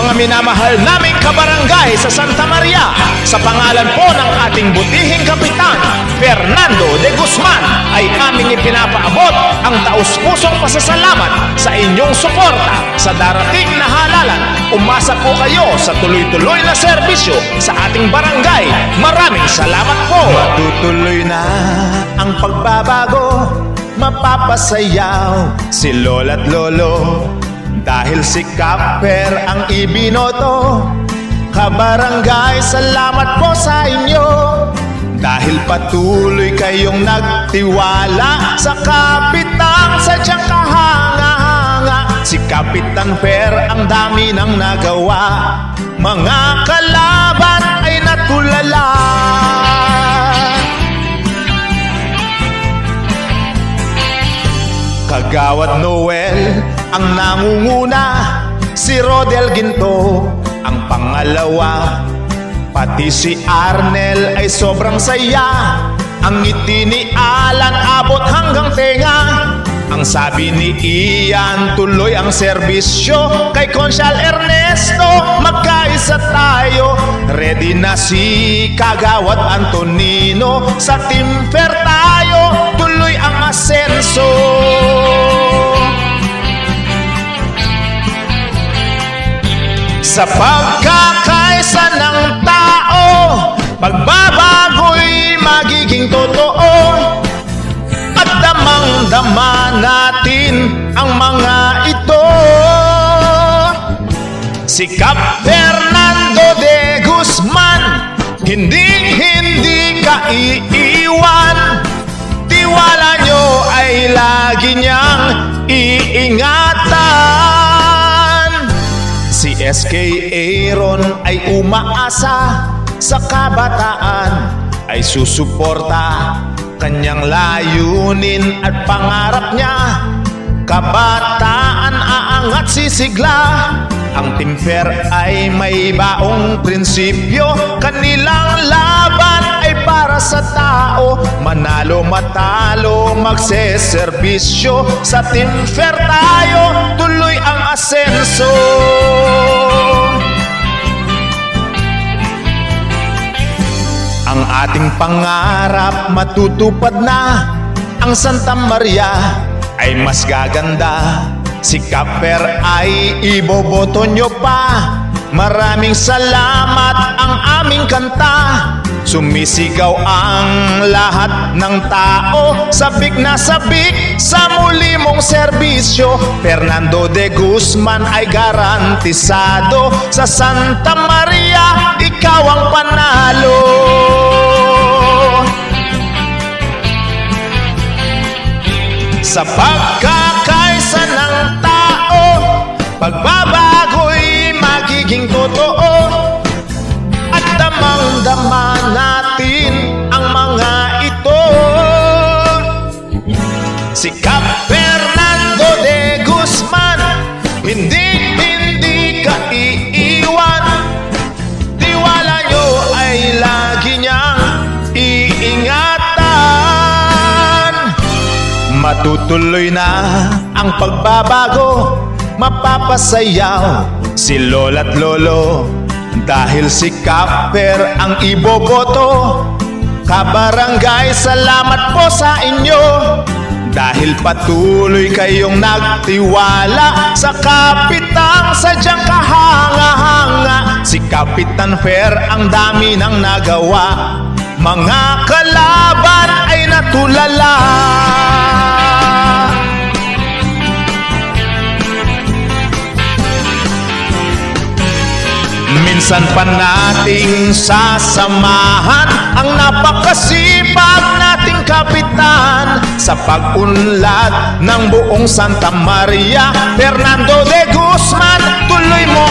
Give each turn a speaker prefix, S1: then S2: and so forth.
S1: mga minamahal naming kabarangay sa Santa Maria, sa pangalan po ng ating butihing kapitan, Fernando de Guzman, ay aming ipinapaabot ang taus-pusong pasasalamat sa inyong suporta sa darating na halalan. Umasa po kayo sa tuloy-tuloy na serbisyo sa ating barangay. Maraming salamat po! Matutuloy na ang pagbabago, mapapasayaw si Lola't Lolo. Dahil si Kapper ang ibinoto. Kabarangay, salamat po sa inyo. Dahil patuloy kayong nagtiwala Sa kapitang sadyang kahanga-hanga. Si Kapitan Per ang dami nang nagawa. Mga kalaban ay natulala. Kagawad Noel ang nangunguna Si Rodel Ginto. Ang pangalawa Pati si Arnel ay sobrang saya. Ang ngiti ni Alan abot hanggang tenga. Ang sabi ni Ian tuloy ang serbisyo. Kay Consyal Ernesto magkaisa tayo. Ready na si Kagawad Antonino. Sa Team Fair tayo tuloy ang asenso Sa pagkakaisa ng tao Pagbabago'y magiging totoo. At damang-dama natin ang mga ito. Si Cap Fernando de Guzman Hindi-hindi ka iiwan. Tiwala nyo ay lagi niyang iingatan Si SK Aaron ay umaasa sa kabataan ay susuporta kanyang layunin at pangarap niya. Kabataan aangat sisigla ang timper ay may baong prinsipyo. Kanilang laban ay para sa tao. Manalo matalo magseserbisyo. Sa timper tayo ating pangarap matutupad na. Ang Santa Maria ay mas gaganda. Si Kaper ay iboboto nyo pa. Maraming salamat ang aming kanta. Sumisigaw ang lahat ng tao. Sabik na sabik sa muli mong serbisyo. Fernando de Guzman ay garantisado. Sa Santa Maria, Sa pagkakaisa Matutuloy na ang pagbabago. Mapapasayaw si Lola't Lolo. Dahil si Kapper ang iboboto. Kabarangay, salamat po sa inyo. Dahil patuloy kayong nagtiwala Sa kapitang sadyang kahanga-hanga. Si Kapitan Fair ang dami nang nagawa. Mga kalaban ay natulala Minsan pa nating sasamahan Ang napakasipag nating kapitan Sa pag-unlad ng buong Santa Maria. Fernando de Guzman, tuloy mo